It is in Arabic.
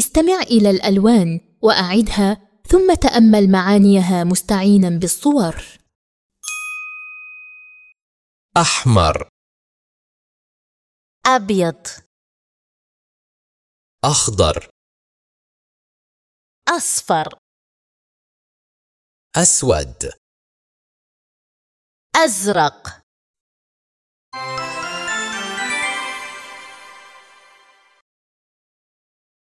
استمع إلى الألوان وأعدها ثم تأمل معانيها مستعينا بالصور. أحمر. أبيض. أخضر. أصفر. أسود. أزرق.